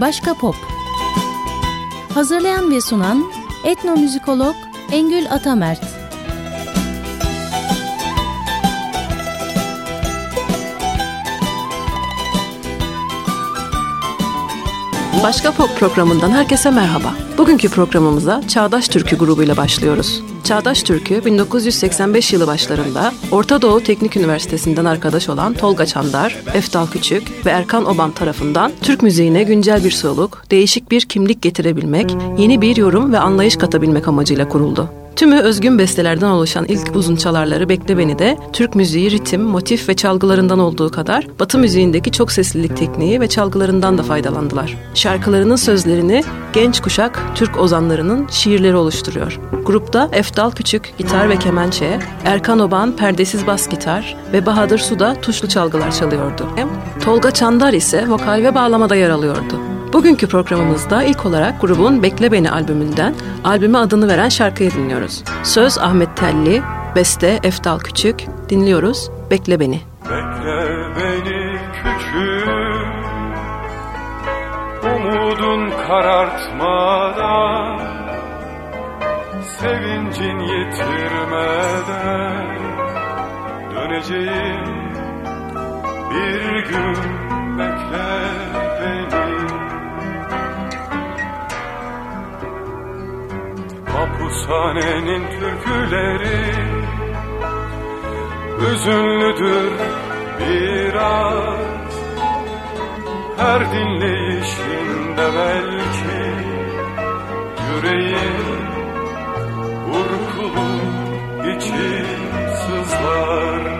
Başka Pop Hazırlayan ve sunan etnomüzikolog Engül Atamert Başka Pop programından herkese merhaba. Bugünkü programımıza Çağdaş Türkü grubuyla başlıyoruz. Çağdaş Türkü 1985 yılı başlarında Orta Doğu Teknik Üniversitesi'nden arkadaş olan Tolga Çandar, Eftal Küçük ve Erkan Oban tarafından Türk müziğine güncel bir soluk, değişik bir kimlik getirebilmek, yeni bir yorum ve anlayış katabilmek amacıyla kuruldu. Tümü özgün bestelerden oluşan ilk uzun çalarları Bekle Beni de Türk müziği ritim, motif ve çalgılarından olduğu kadar Batı müziğindeki çok seslilik tekniği ve çalgılarından da faydalandılar. Şarkılarının sözlerini genç kuşak Türk ozanlarının şiirleri oluşturuyor. Grupta Eftal Küçük gitar ve kemençe, Erkan Oban perdesiz bas gitar ve Bahadır Suda tuşlu çalgılar çalıyordu. Tolga Çandar ise vokal ve bağlamada yer alıyordu. Bugünkü programımızda ilk olarak grubun Bekle Beni albümünden albüme adını veren şarkıyı dinliyoruz. Söz Ahmet Telli, beste Eftal Küçük. Dinliyoruz Bekle Beni. Bekle beni küçük Umudun karartmadan Sevincin yitirmeden Döneceğim bir gün bekle beni Mapushanenin türküleri Hüzünlüdür biraz Her dinleyişinde belki Yüreğim burkulur içi sızlar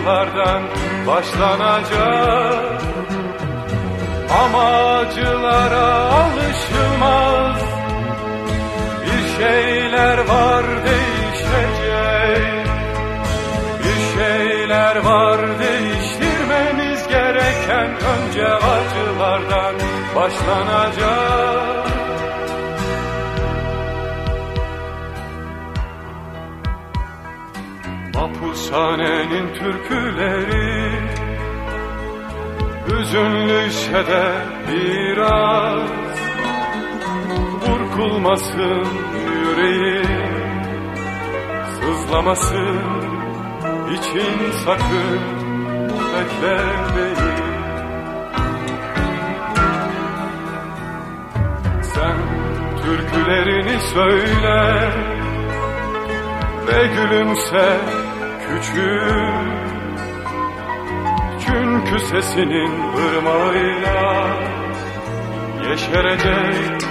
acılardan başlanacak. Amacılara alışılmaz. Bir şeyler var değişecek. Bir şeyler var değiştirmemiz gereken Önce acılardan başlanacak Mapushanenin türküleri Hüzünlüyse de biraz Burkulmasın yüreğim Sızlamasın için sakın Bekle beni. Sen türkülerini söyle Ve gülümse küçük çünkü sesinin ırmağıyla Yeşerecek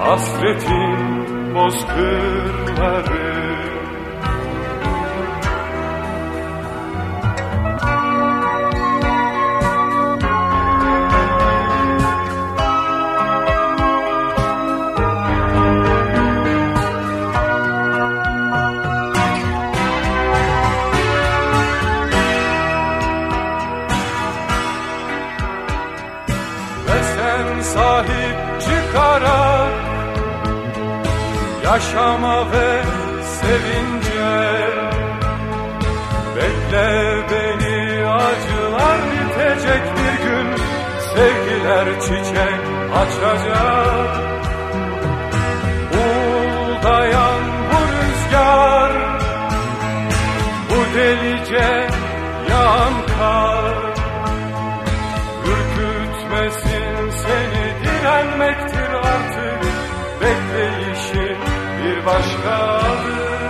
hasretin bozkırları Yaşama ve sevince Bekle beni acılar bitecek bir gün. Sevgiler çiçek açacak. Uldayan bu rüzgar Bu delice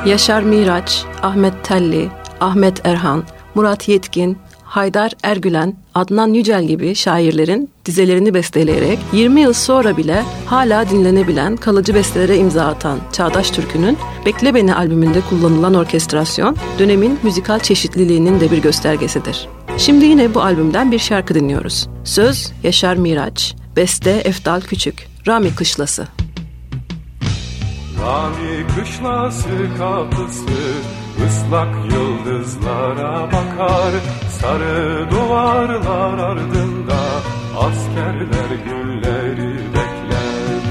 Yaşar Miraç, Ahmet Telli, Ahmet Erhan, Murat Yetkin, Haydar Ergülen, Adnan Yücel gibi şairlerin dizelerini besteleyerek 20 yıl sonra bile hala dinlenebilen kalıcı bestelere imza atan Çağdaş Türkü'nün Bekle Beni albümünde kullanılan orkestrasyon dönemin müzikal çeşitliliğinin de bir göstergesidir. Şimdi yine bu albümden bir şarkı dinliyoruz. Söz Yaşar Miraç, beste Efdal Küçük, Rami Kışlası. Rami kışlası kapısı ıslak yıldızlara bakar. Sarı duvarlar ardında askerler günleri bekler.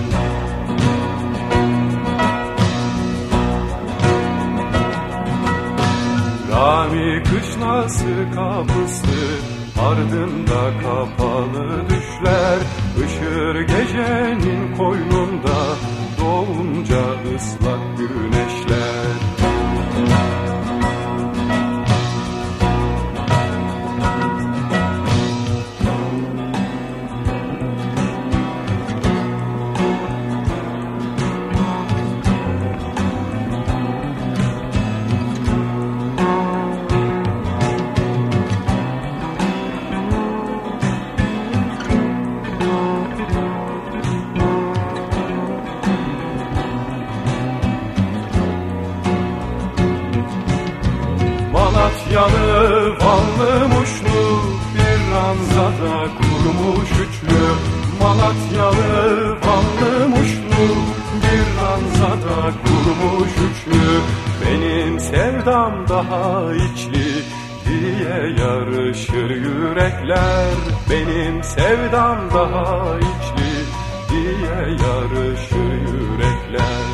Rami kışlası kapısı ardında kapalı düşler. Işır gecenin koynunda doğunca ıslak güneşler ranzada kurmuş üçlü Malatyalı Vanlı Muşlu. Bir ranzada kurmuş üçlü Benim sevdam daha içli. Diye yarışır yürekler Benim sevdam daha içli. Diye yarışır yürekler.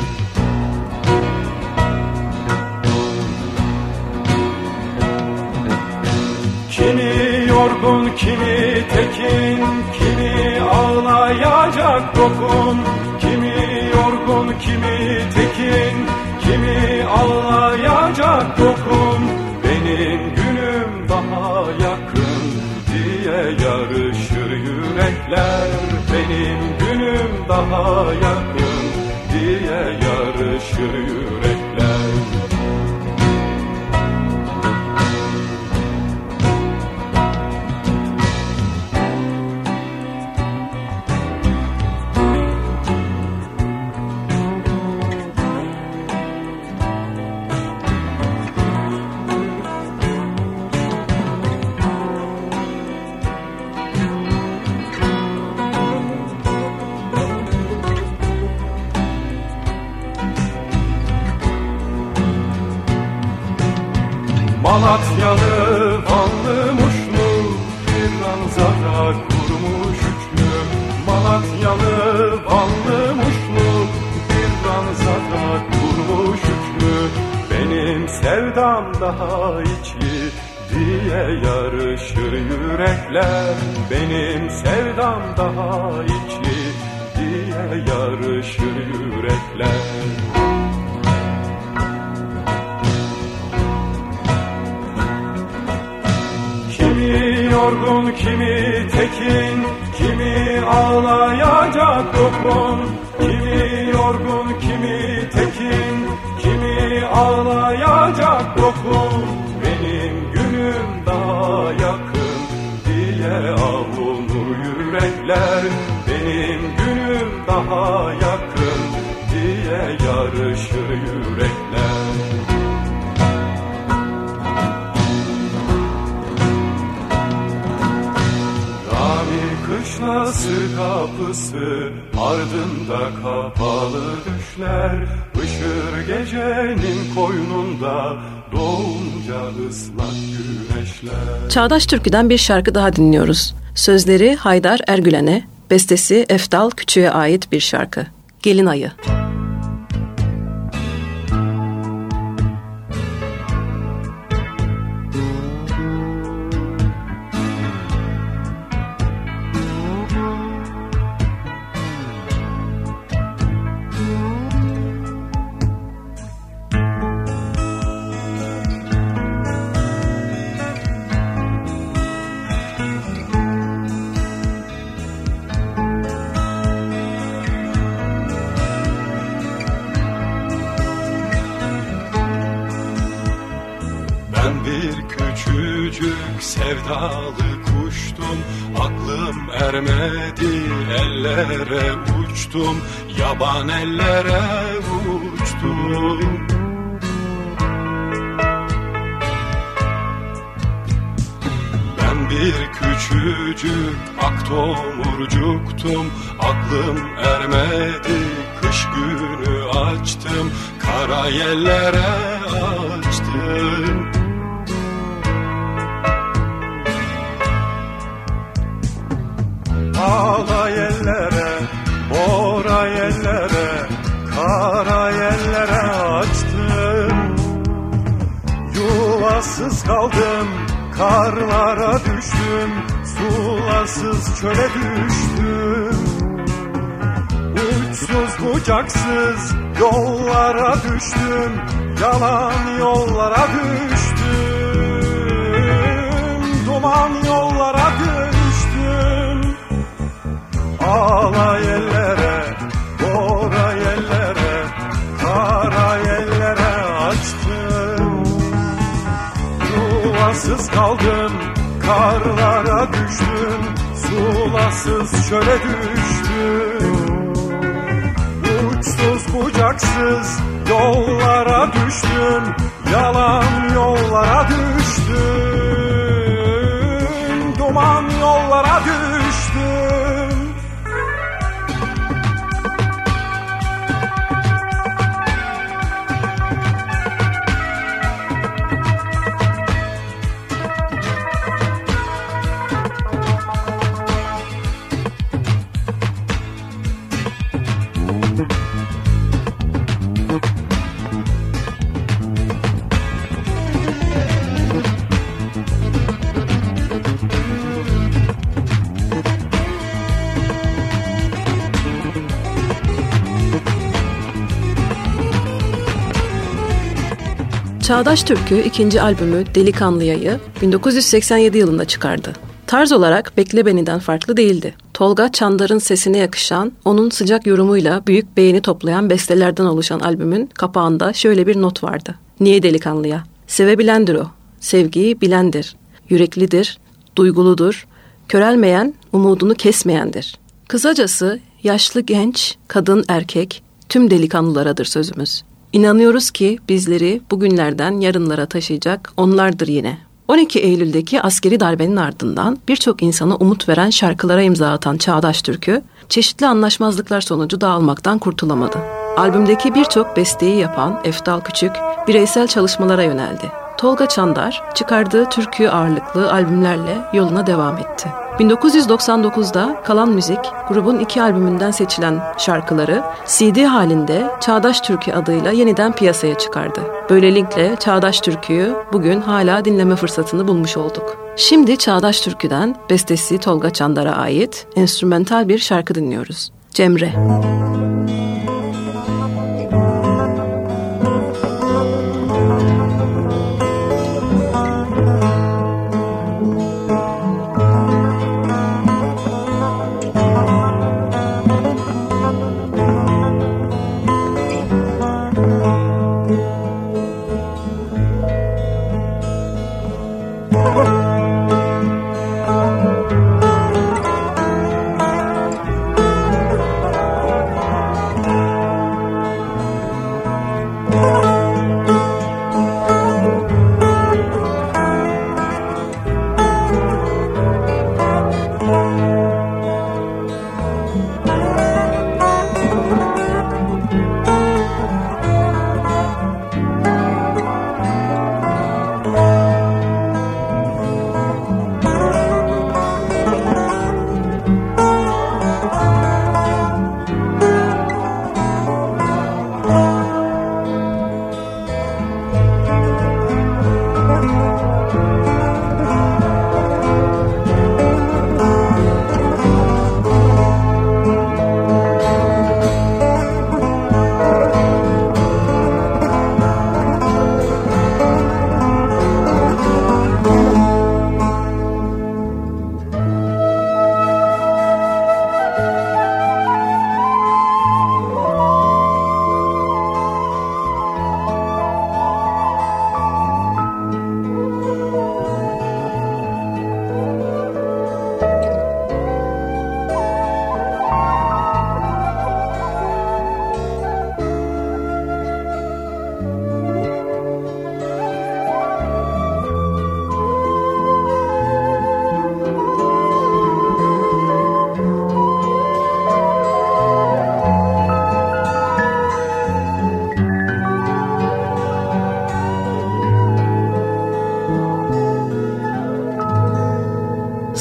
Kimi yorgun, kimi tekin, kimi ağlayacak dokun. Kimi yorgun, kimi tekin, kimi ağlayacak dokun. Benim günüm daha yakın diye yarışır yürekler. Benim günüm daha yakın diye yarışır yürekler. Kapısı ardında kapalı düşler Işır gecenin koynunda doğunca ıslak güneşler Çağdaş Türkü'den bir şarkı daha dinliyoruz. Sözleri Haydar Ergülen'e, bestesi Efdal Küçük'e ait bir şarkı. Gelin Ayı. Ben bir Monella kaldım, karlara düştüm Sulasız çöle düştüm Uçsuz bucaksız yollara düştüm Yalan yollara düştüm Duman yollara düştüm Ağla yellere, Yuvasız kaldım, karlara düştüm Sulasız çöle düştüm. Uçsuz bucaksız yollara düştüm Yalan yollara düştüm Çağdaş Türkü ikinci albümü Delikanlıya'yı 1987 yılında çıkardı. Tarz olarak Bekle Beni'den farklı değildi. Tolga Çandar'ın sesine yakışan, onun sıcak yorumuyla büyük beğeni toplayan bestelerden oluşan albümün kapağında şöyle bir not vardı. Niye delikanlıya? Sevebilendir o. Sevgiyi bilendir. Yüreklidir, duyguludur. Körelmeyen, umudunu kesmeyendir. Kısacası yaşlı genç, kadın erkek, tüm delikanlılaradır sözümüz. İnanıyoruz ki bizleri bugünlerden yarınlara taşıyacak onlardır yine. 12 Eylül'deki askeri darbenin ardından birçok insana umut veren şarkılara imza atan Çağdaş Türkü, çeşitli anlaşmazlıklar sonucu dağılmaktan kurtulamadı. Albümdeki birçok besteyi yapan Eftal Küçük, bireysel çalışmalara yöneldi. Tolga Çandar, çıkardığı türkü ağırlıklı albümlerle yoluna devam etti. 1999'da Kalan Müzik, grubun iki albümünden seçilen şarkıları CD halinde Çağdaş Türkü adıyla yeniden piyasaya çıkardı. Böylelikle Çağdaş Türkü'yü bugün hala dinleme fırsatını bulmuş olduk. Şimdi Çağdaş Türkü'den bestesi Tolga Çandar'a ait enstrümantal bir şarkı dinliyoruz. Cemre.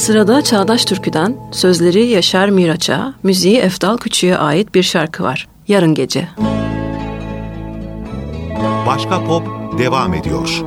Sırada Çağdaş Türkü'den sözleri Yaşar Miraç'a, müziği Efdal Küçü'ye ait bir şarkı var. Yarın Gece. Başka Pop devam ediyor.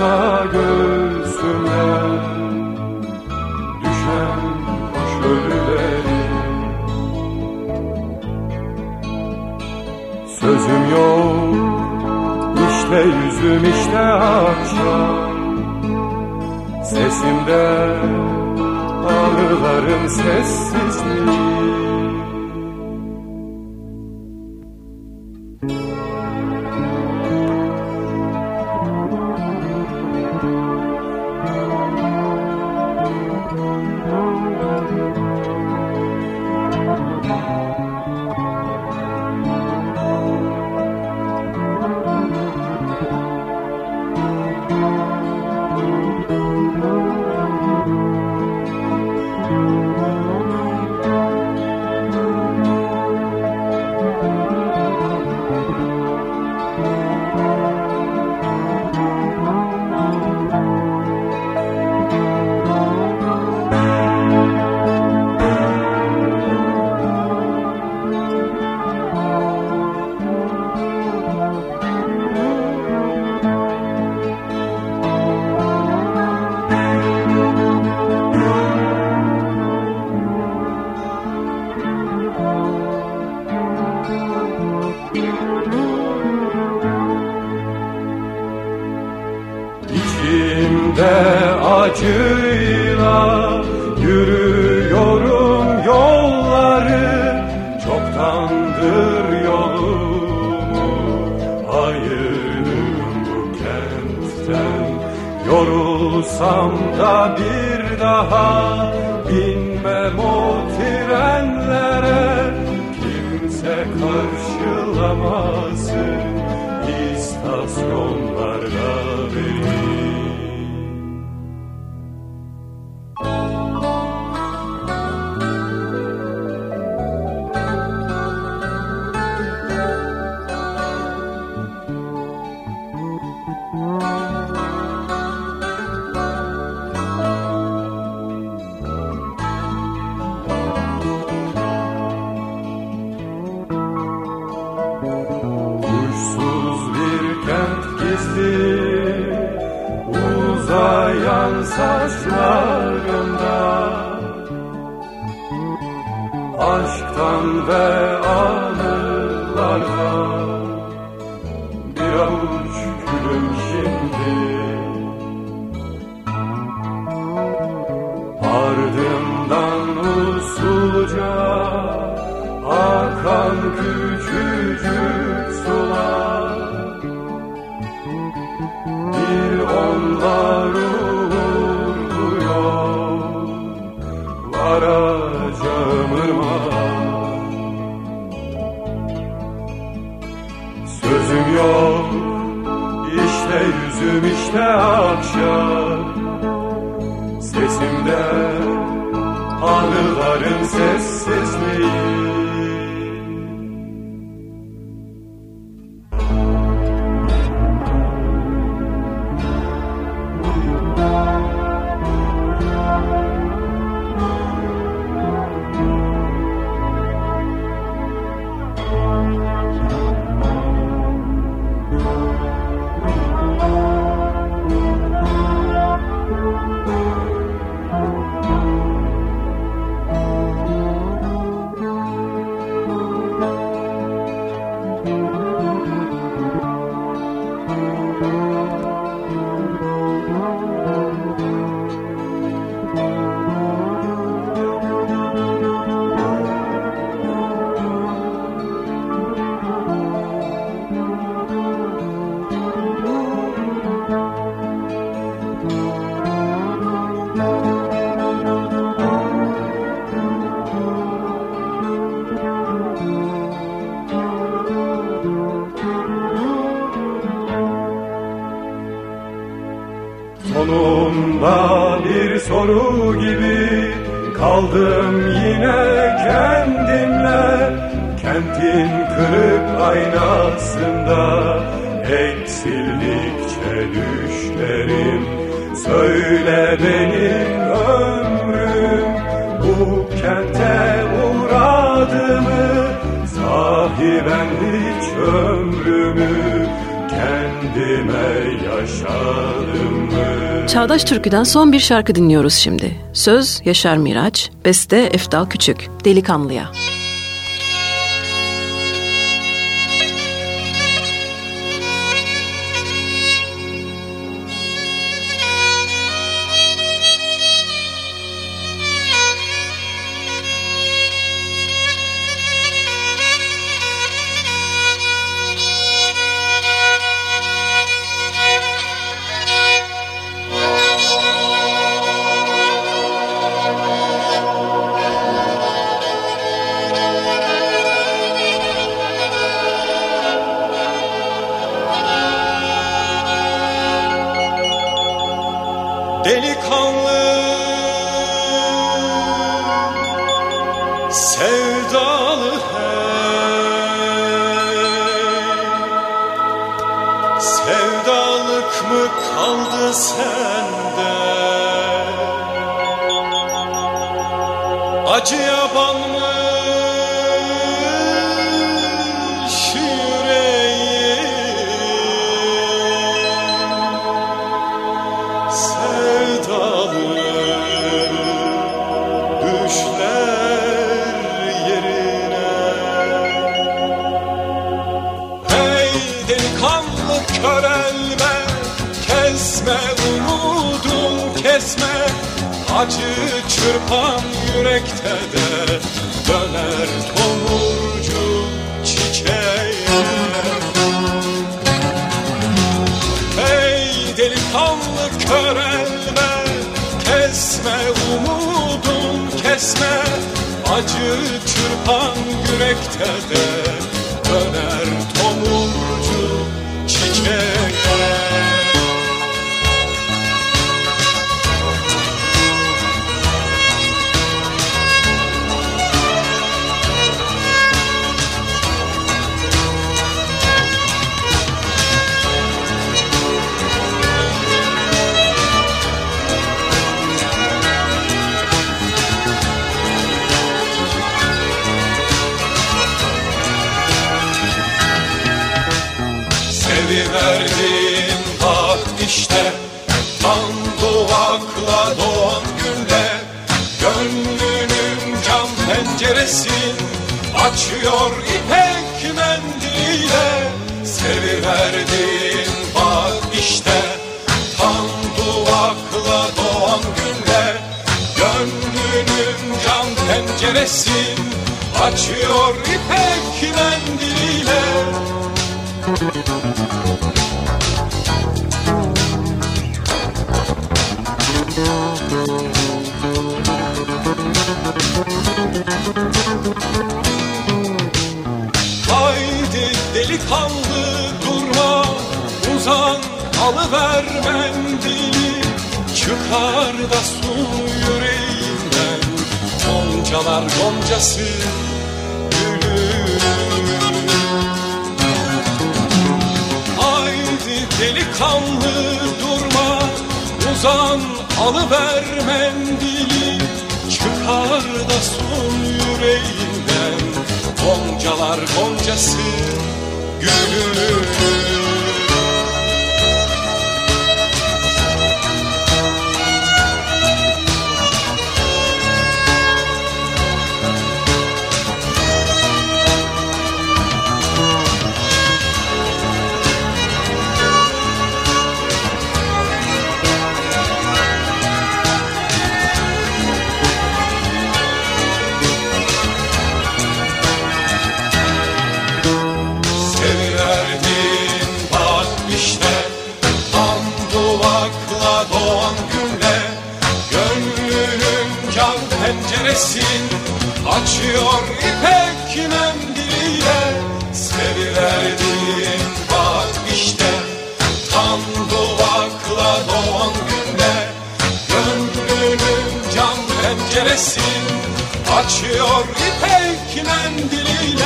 varsa göğsümden düşen kuş ölüleri Sözüm yok işte yüzüm işte akşam. Sesimde ağrılarım sessiz. Ben hiç ömrümü kendime yaşadım mı? Çağdaş Türkü'den son bir şarkı dinliyoruz şimdi. Söz Yaşar Miraç, beste Eftal Küçük, Delikanlıya. Delikanlı yürekte de Açıyor ipek mendiliyle. Seviverdin bak işte Tam doğakla doğan günde Gönlünün cam penceresin Açıyor ipek mendiliyle delikanlı durma uzan alıver mendili Çıkar da su yüreğinden. Goncalar goncası gülüm Haydi delikanlı durma uzan alıver mendili Çıkar da sun yüreğinden. Goncalar goncası gülüm açıyor ipek mendiliyle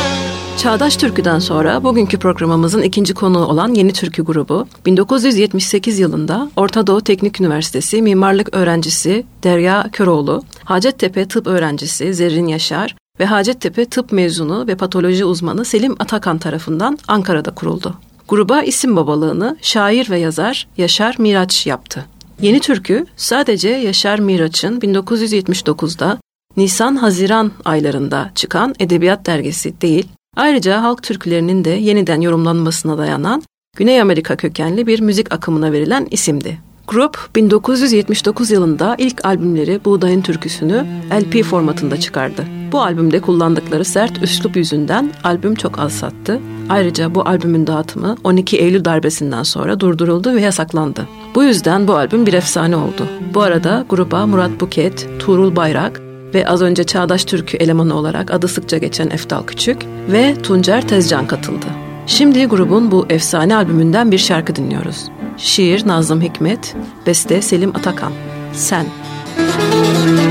Çağdaş Türkü'den sonra bugünkü programımızın ikinci konuğu olan Yeni Türkü grubu, 1978 yılında Orta Doğu Teknik Üniversitesi mimarlık öğrencisi Derya Köroğlu, Hacettepe tıp öğrencisi Zerrin Yaşar ve Hacettepe tıp mezunu ve patoloji uzmanı Selim Atakan tarafından Ankara'da kuruldu. Gruba isim babalığını şair ve yazar Yaşar Miraç yaptı. Yeni Türkü sadece Yaşar Miraç'ın 1979'da Nisan-Haziran aylarında çıkan edebiyat dergisi değil, ayrıca halk türkülerinin de yeniden yorumlanmasına dayanan Güney Amerika kökenli bir müzik akımına verilen isimdi. Grup 1979 yılında ilk albümleri Buğdayın Türküsü'nü LP formatında çıkardı. Bu albümde kullandıkları sert üslup yüzünden albüm çok az sattı. Ayrıca bu albümün dağıtımı 12 Eylül darbesinden sonra durduruldu ve yasaklandı. Bu yüzden bu albüm bir efsane oldu. Bu arada gruba Murat Buket, Tuğrul Bayrak ve az önce Çağdaş Türkü elemanı olarak adı sıkça geçen Eftal Küçük ve Tuncer Tezcan katıldı. Şimdi grubun bu efsane albümünden bir şarkı dinliyoruz. Şiir Nazım Hikmet, beste Selim Atakan. Sen. Müzik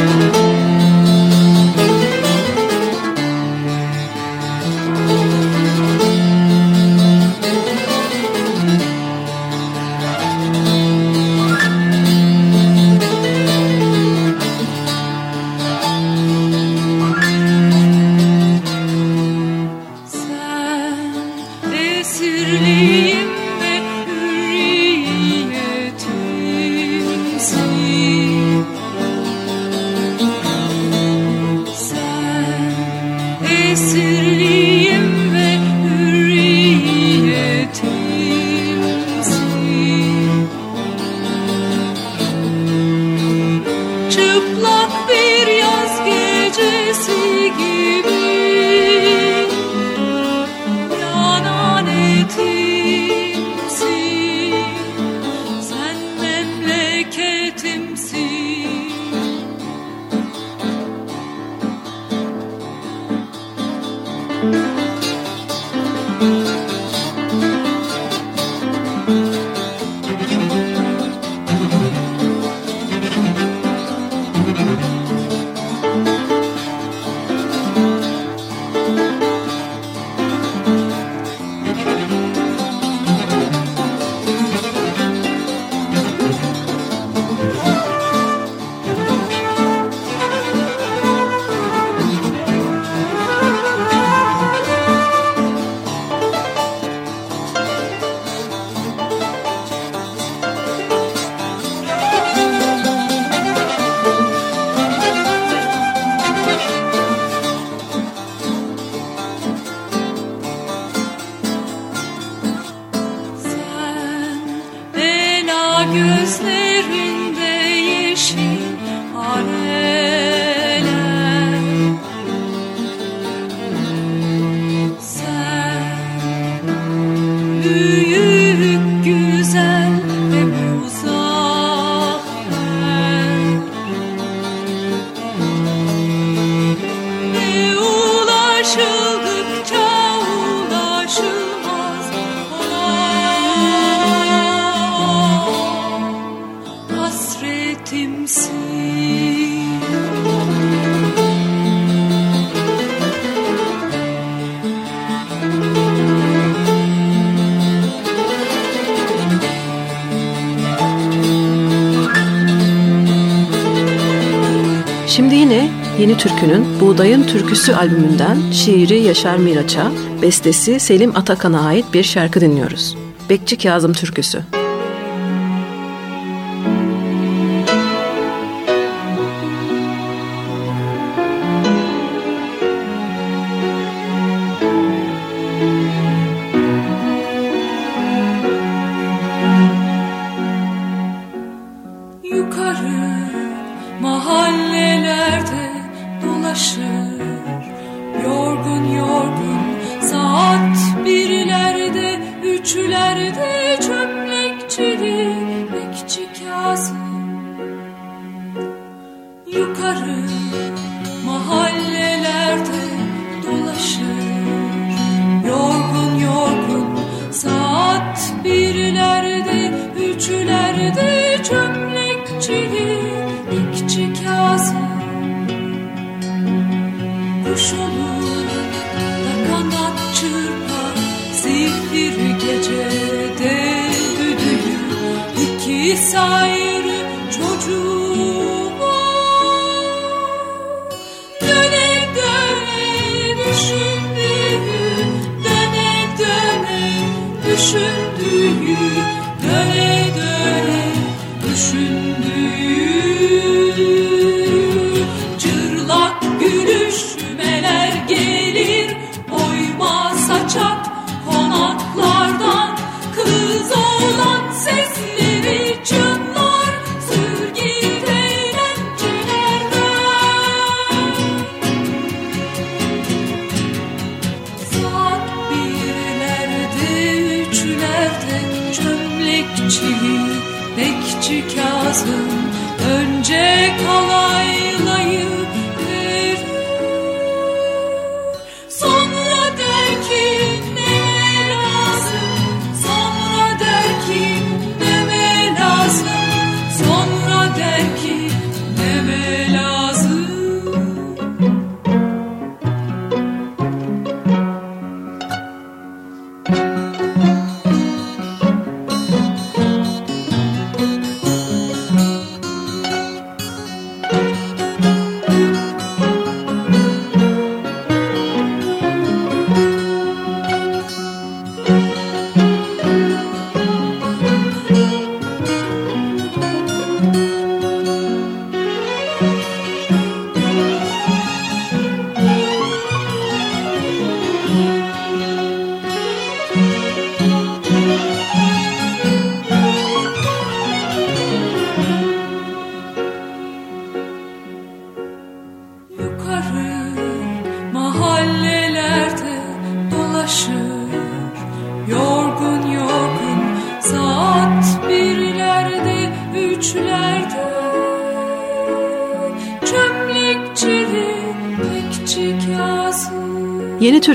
Türkü'nün Buğdayın Türküsü albümünden şiiri Yaşar Miraç'a, bestesi Selim Atakan'a ait bir şarkı dinliyoruz. Bekçi Kazım Türküsü.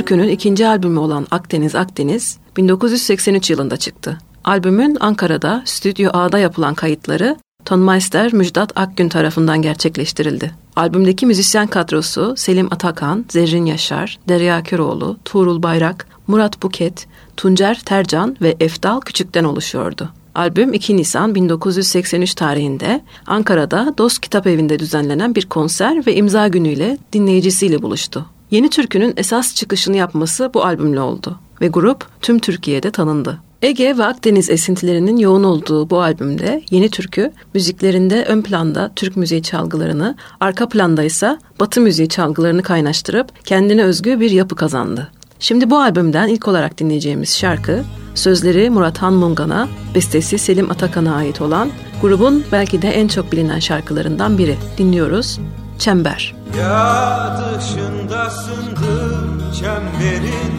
Türkü'nün ikinci albümü olan Akdeniz Akdeniz 1983 yılında çıktı. Albümün Ankara'da Stüdyo A'da yapılan kayıtları Tonmeister Müjdat Akgün tarafından gerçekleştirildi. Albümdeki müzisyen kadrosu Selim Atakan, Zerrin Yaşar, Derya Köroğlu, Tuğrul Bayrak, Murat Buket, Tuncer Tercan ve Efdal Küçük'ten oluşuyordu. Albüm 2 Nisan 1983 tarihinde Ankara'da Dost Kitap Evi'nde düzenlenen bir konser ve imza günüyle dinleyicisiyle buluştu. Yeni Türkü'nün esas çıkışını yapması bu albümle oldu ve grup tüm Türkiye'de tanındı. Ege ve Akdeniz esintilerinin yoğun olduğu bu albümde Yeni Türkü müziklerinde ön planda Türk müziği çalgılarını, arka planda ise Batı müziği çalgılarını kaynaştırıp kendine özgü bir yapı kazandı. Şimdi bu albümden ilk olarak dinleyeceğimiz şarkı sözleri Murat Han Mungan'a, bestesi Selim Atakan'a ait olan grubun belki de en çok bilinen şarkılarından biri. Dinliyoruz. Çember. Ya dışındasındır çemberin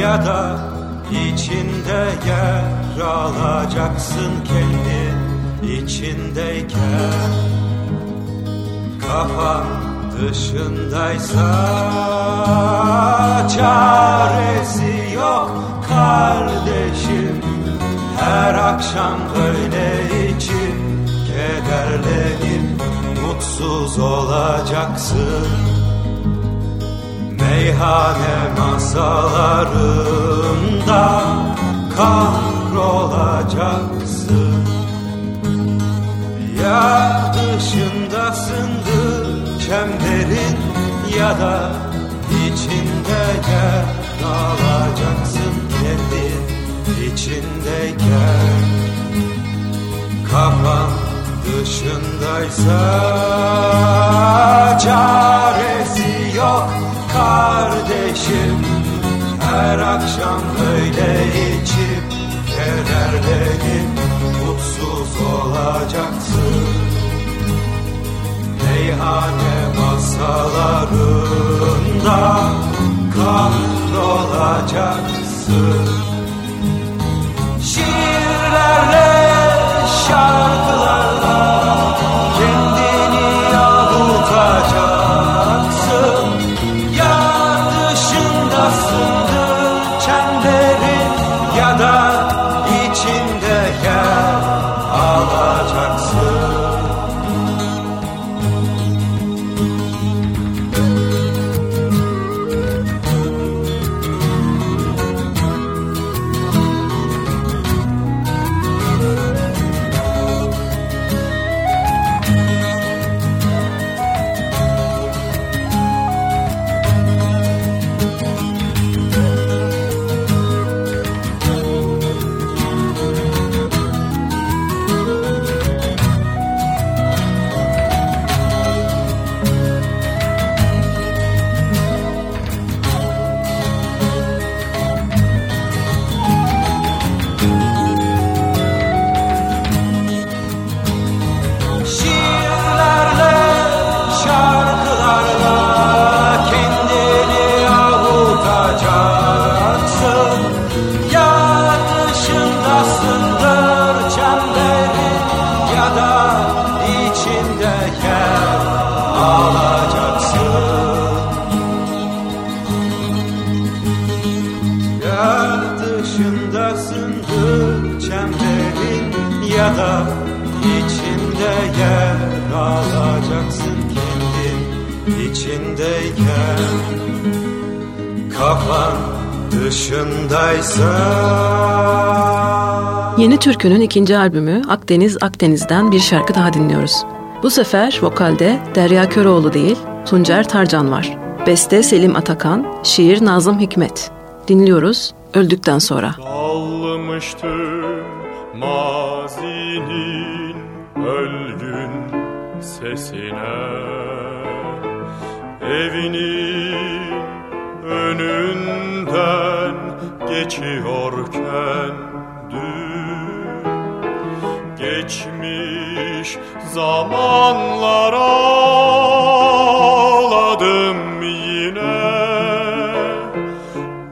ya da içinde yer alacaksın kendi içindeyken Kafan dışındaysa çaresi yok kardeşim Her akşam böyle içip kederlenip mutsuz olacaksın. Meyhane masalarında kahrolacaksın. Ya dışındasındır çemberin ya da içinde yer alacaksın kendi içindeyken Kafan dışındaysa çaresi yok kardeşim. Her akşam böyle içip kederlenip mutsuz olacaksın. Meyhane masalarında kahrolacaksın. Şiirlerle, Türkü'nün ikinci albümü Akdeniz Akdeniz'den bir şarkı daha dinliyoruz. Bu sefer vokalde Derya Köroğlu değil, Tuncer Tarcan var. Beste Selim Atakan, şiir Nazım Hikmet. Dinliyoruz öldükten sonra. Dalmıştım mazinin ölgün sesine Evinin önünden geçiyorken Geçmiş zamanlar ağladım yine.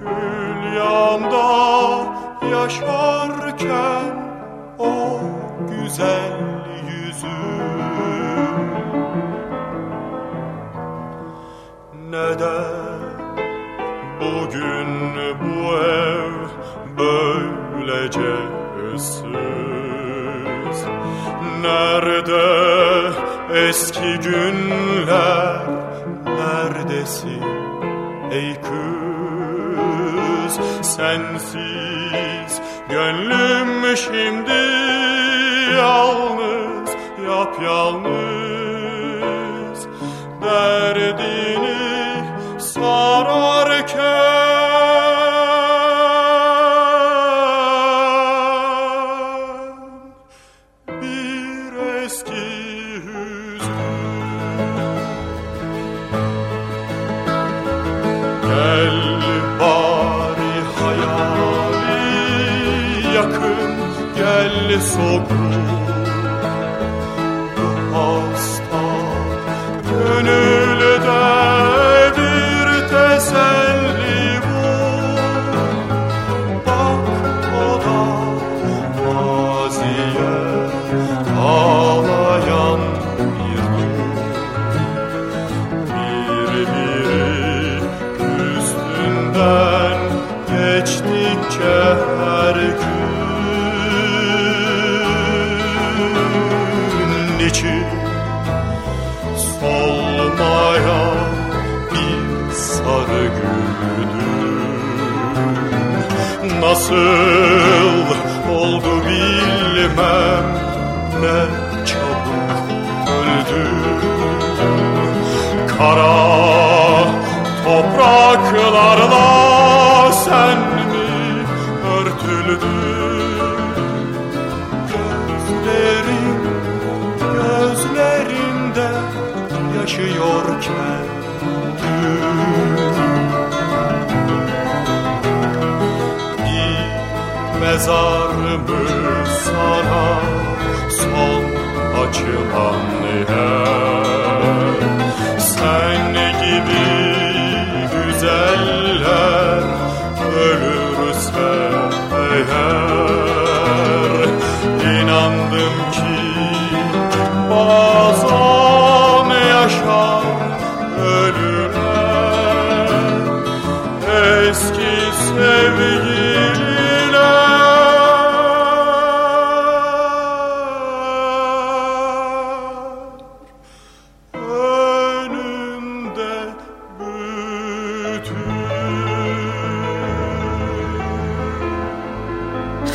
Hülyamda yaşarken o güzel yüzü. Neden bugün bu ev böylece Nerede eski günler neredesin ey kız? Sensiz gönlüm şimdi yalnız yapyalnız. Derdini sararken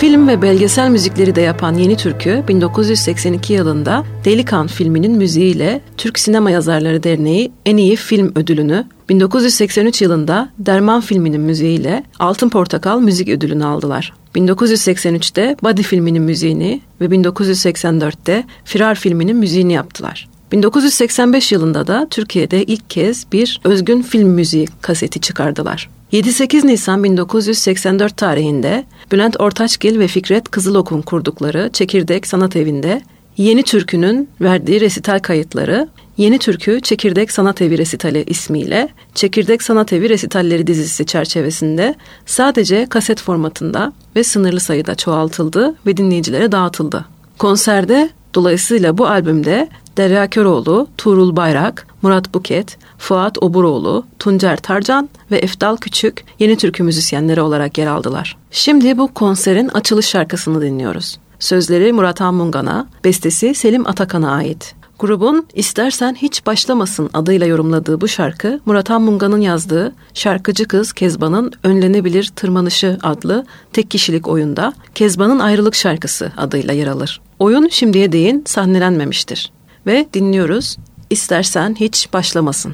Film ve belgesel müzikleri de yapan Yeni Türkü 1982 yılında Delikan filminin müziğiyle Türk Sinema Yazarları Derneği en iyi film ödülünü, 1983 yılında Derman filminin müziğiyle Altın Portakal müzik ödülünü aldılar. 1983'te Body filminin müziğini ve 1984'te Firar filminin müziğini yaptılar. 1985 yılında da Türkiye'de ilk kez bir özgün film müziği kaseti çıkardılar. 7-8 Nisan 1984 tarihinde Bülent Ortaçgil ve Fikret Kızılok'un kurdukları Çekirdek Sanat Evi'nde Yeni Türkü'nün verdiği resital kayıtları Yeni Türkü Çekirdek Sanat Evi Resitali ismiyle Çekirdek Sanat Evi Resitalleri dizisi çerçevesinde sadece kaset formatında ve sınırlı sayıda çoğaltıldı ve dinleyicilere dağıtıldı. Konserde dolayısıyla bu albümde Derya Köroğlu, Tuğrul Bayrak, Murat Buket, Fuat Oburoğlu, Tuncer Tarcan ve Efdal Küçük yeni türkü müzisyenleri olarak yer aldılar. Şimdi bu konserin açılış şarkısını dinliyoruz. Sözleri Murat Anmungan'a, bestesi Selim Atakan'a ait. Grubun İstersen Hiç Başlamasın adıyla yorumladığı bu şarkı Murat Anmungan'ın yazdığı Şarkıcı Kız Kezban'ın Önlenebilir Tırmanışı adlı tek kişilik oyunda Kezban'ın Ayrılık Şarkısı adıyla yer alır. Oyun şimdiye değin sahnelenmemiştir. Ve dinliyoruz İstersen Hiç Başlamasın.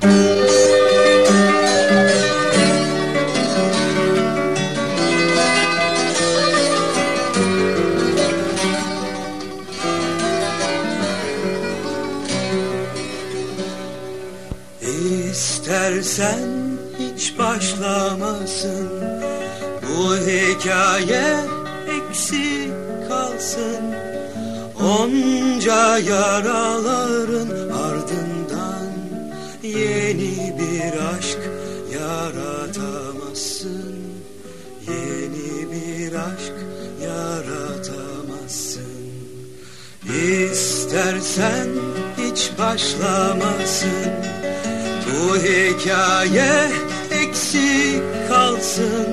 İstersen hiç başlamasın Bu hikaye eksik kalsın Onca yaraların Yeni bir aşk yaratamazsın. Yeni bir aşk yaratamazsın. İstersen hiç başlamasın. Bu hikaye eksik kalsın.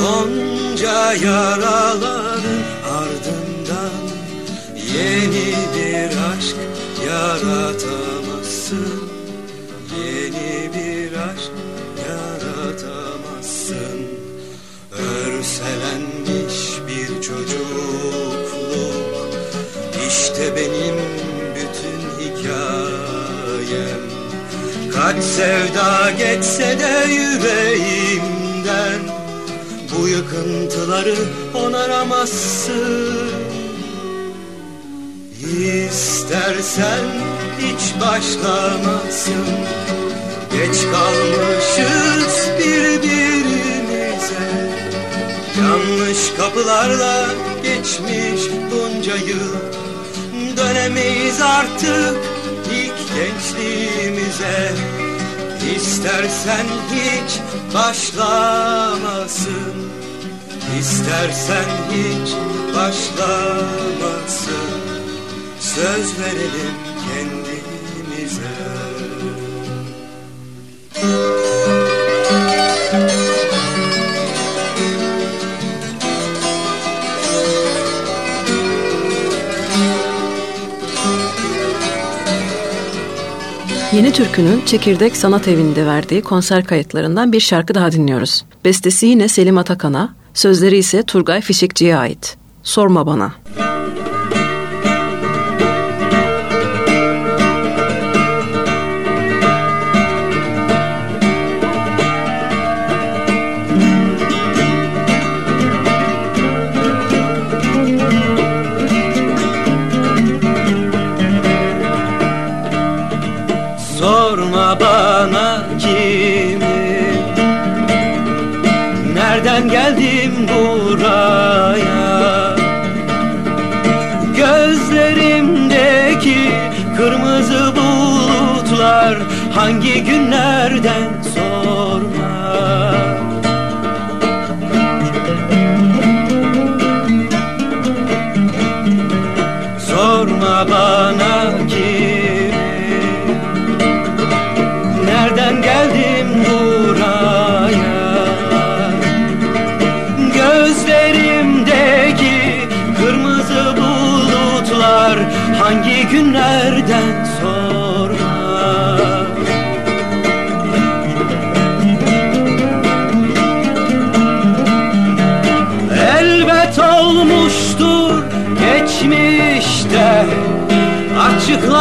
Onca yaraların ardından Yeni bir aşk yaratamazsın İşte benim bütün hikayem. Kaç sevda geçse de yüreğimden Bu yıkıntıları onaramazsın. İstersen hiç başlamasın. Geç kalmışız birbirimize. Yanlış kapılarla geçmiş bunca yıl Dönemeyiz artık ilk gençliğimize. İstersen hiç başlamasın İstersen hiç başlamasın. Söz verelim kendimize Yeni Türkü'nün Çekirdek Sanat Evi'nde verdiği konser kayıtlarından bir şarkı daha dinliyoruz. Bestesi yine Selim Atakan'a, sözleri ise Turgay Fişekçi'ye ait. Sorma bana. hangi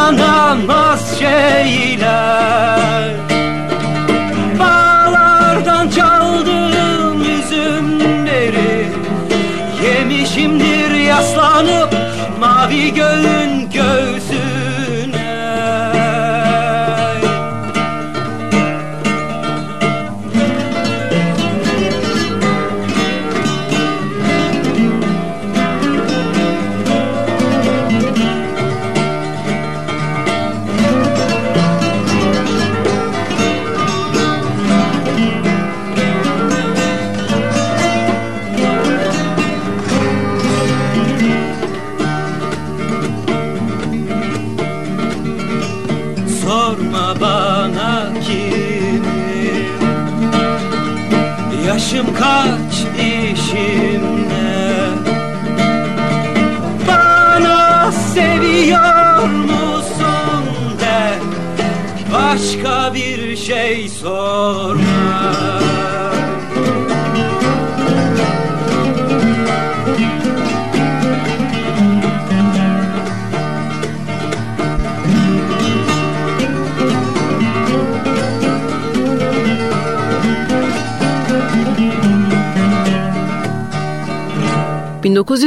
açıklanamaz şeyler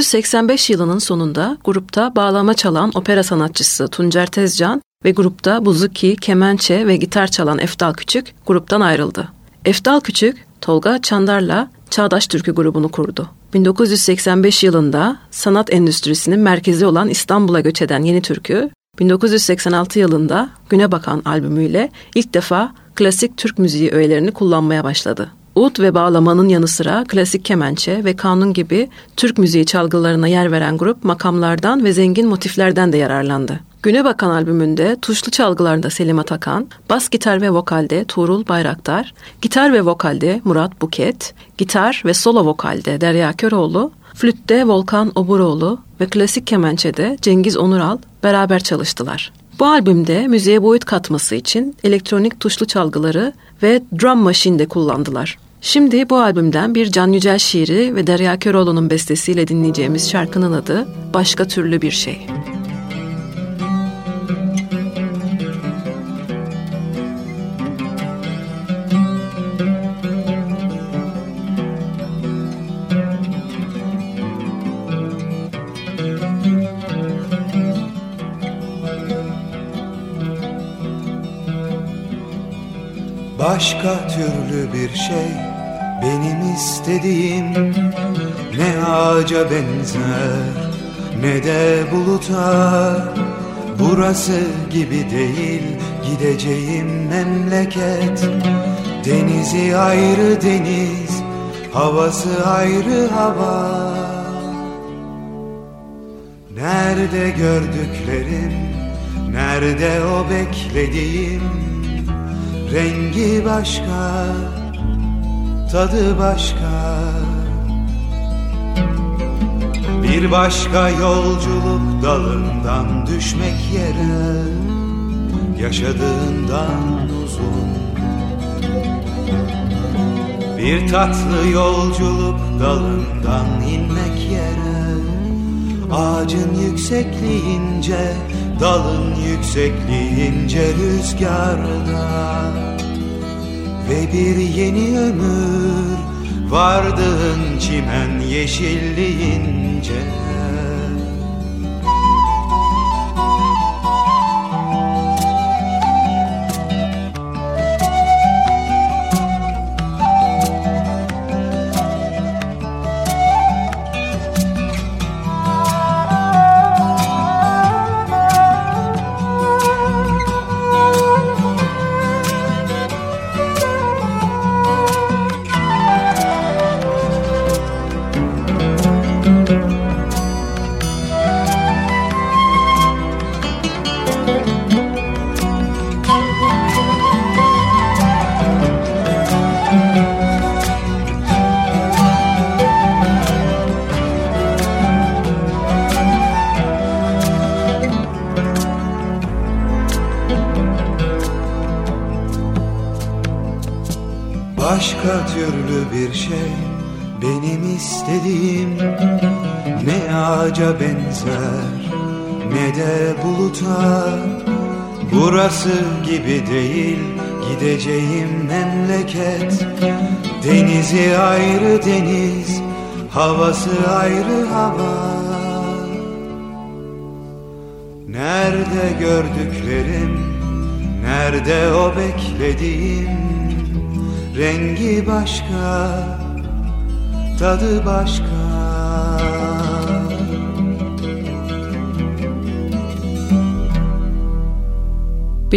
1985 yılının sonunda grupta bağlama çalan opera sanatçısı Tuncer Tezcan ve grupta buzuki, kemençe ve gitar çalan Eftal Küçük gruptan ayrıldı. Eftal Küçük, Tolga Çandar'la Çağdaş Türkü grubunu kurdu. 1985 yılında sanat endüstrisinin merkezi olan İstanbul'a göç eden Yeni Türkü, 1986 yılında Güne Bakan albümüyle ilk defa klasik Türk müziği öğelerini kullanmaya başladı. Ud ve bağlamanın yanı sıra klasik kemençe ve kanun gibi Türk müziği çalgılarına yer veren grup makamlardan ve zengin motiflerden de yararlandı. Güne Bakan albümünde tuşlu çalgılarda Selim Atakan, bas gitar ve vokalde Tuğrul Bayraktar, gitar ve vokalde Murat Buket, gitar ve solo vokalde Derya Köroğlu, flütte Volkan Oburoğlu ve klasik kemençede Cengiz Onural beraber çalıştılar. Bu albümde müziğe boyut katması için elektronik tuşlu çalgıları ve drum machine de kullandılar. Şimdi bu albümden bir Can Yücel şiiri ve Derya Köroğlu'nun bestesiyle dinleyeceğimiz şarkının adı Başka Türlü Bir Şey. '' Başka türlü bir şey benim istediğim ne ağaca benzer ne de buluta. Burası gibi değil gideceğim memleket. Denizi ayrı deniz, havası ayrı hava. Nerede gördüklerim, nerede o beklediğim? Rengi başka, tadı başka. Bir başka yolculuk dalından düşmek yere Yaşadığından uzun. Bir tatlı yolculuk dalından inmek yere Ağacın yüksekliğince, dalın yüksekliğince rüzgarda ve bir yeni ömür vardığın çimen yeşilliğince gibi değil gideceğim memleket. Denizi ayrı deniz, havası ayrı hava. Nerede gördüklerim, nerede o beklediğim? Rengi başka, tadı başka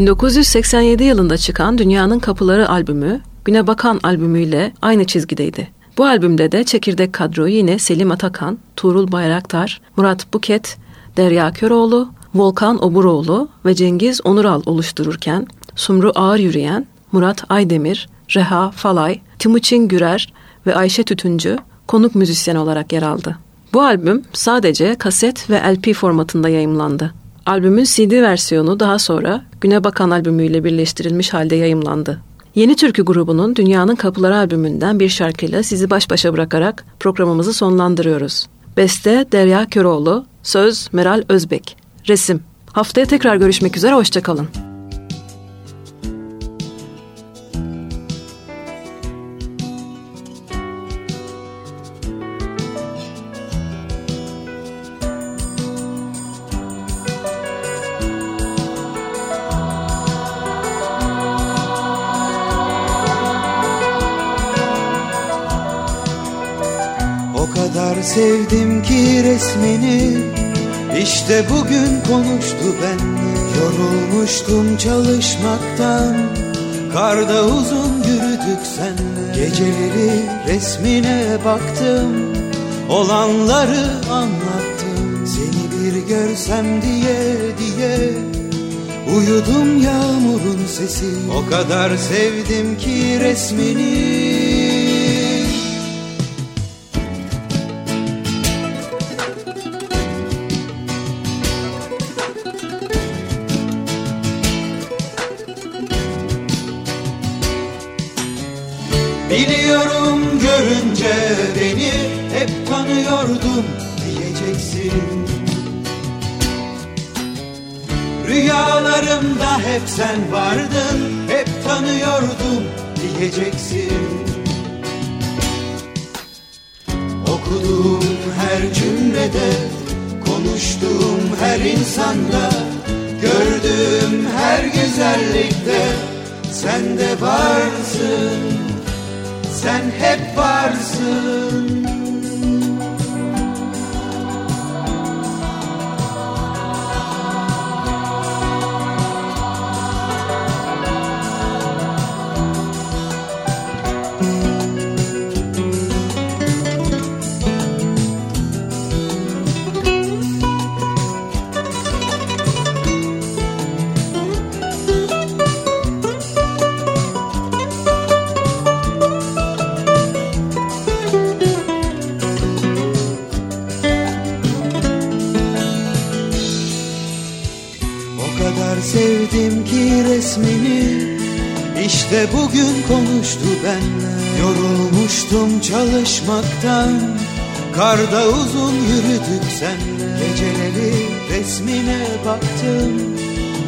...1987 yılında çıkan Dünyanın Kapıları albümü... ...Güne Bakan albümüyle aynı çizgideydi. Bu albümde de çekirdek kadroyu yine Selim Atakan, Tuğrul Bayraktar, Murat Buket, Derya Köroğlu, Volkan Oburoğlu ve Cengiz Onural oluştururken... ...Sumru Ağır Yürüyen, Murat Aydemir, Reha Falay, Timuçin Gürer ve Ayşe Tütüncü konuk müzisyen olarak yer aldı. Bu albüm sadece kaset ve LP formatında yayımlandı. Albümün CD versiyonu daha sonra Güne Bakan albümüyle birleştirilmiş halde yayımlandı. Yeni Türkü grubunun Dünyanın Kapıları albümünden bir şarkıyla sizi baş başa bırakarak programımızı sonlandırıyoruz. Beste Derya Köroğlu, söz Meral Özbek, resim. Haftaya tekrar görüşmek üzere, hoşçakalın. Sevdim ki resmini. İşte bugün konuştu benle Yorulmuştum çalışmaktan. Karda uzun yürüdük senle Geceleri resmine baktım. Olanları anlattım. Seni bir görsem diye diye. Uyudum yağmurun sesi. O kadar sevdim ki resmini Rüyalarımda hep sen vardın hep tanıyordum diyeceksin. Okuduğum her cümlede konuştuğum her insanda Gördüğüm her güzellikte sen de varsın sen hep varsın İşte bugün konuştu benle. Yorulmuştum çalışmaktan Karda uzun yürüdük senle. Geceleri resmine baktım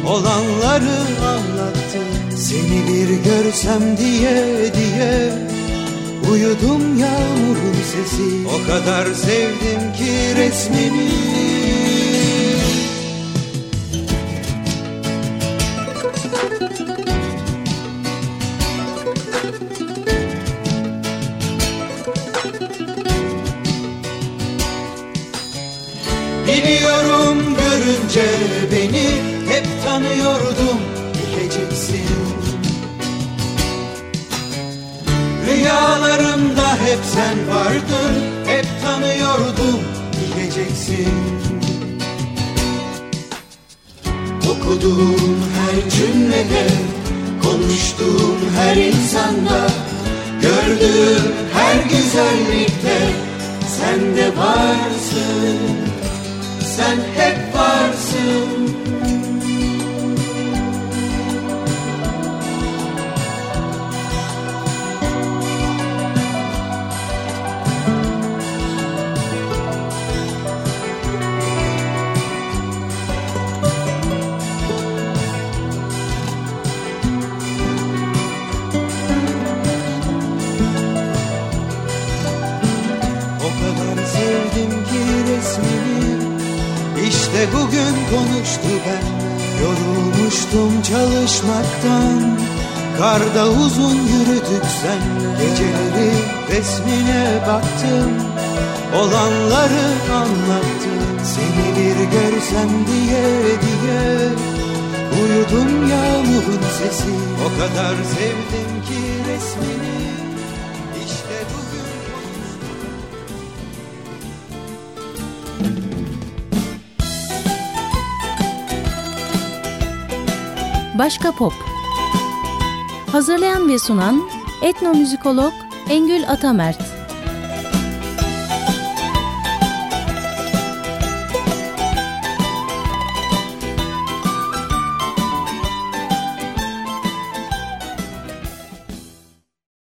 Olanları anlattım. Seni bir görsem diye diye Uyudum yağmurun sesi. O kadar sevdim ki resmini hep sen vardın hep tanıyordum diyeceksin Okuduğum her cümlede konuştuğum her insanda Gördüğüm her güzellikte sen de varsın. Sen hep varsın bugün konuştu ben. Yorulmuştum çalışmaktan. Karda uzun yürüdük senle Geceleri resmine baktım. Olanları anlattım. Seni bir görsem diye diye. Uyudum yağmurun sesi. O kadar sevdim ki resmini Başka Pop. Hazırlayan ve sunan etnomüzikolog Engül Atamert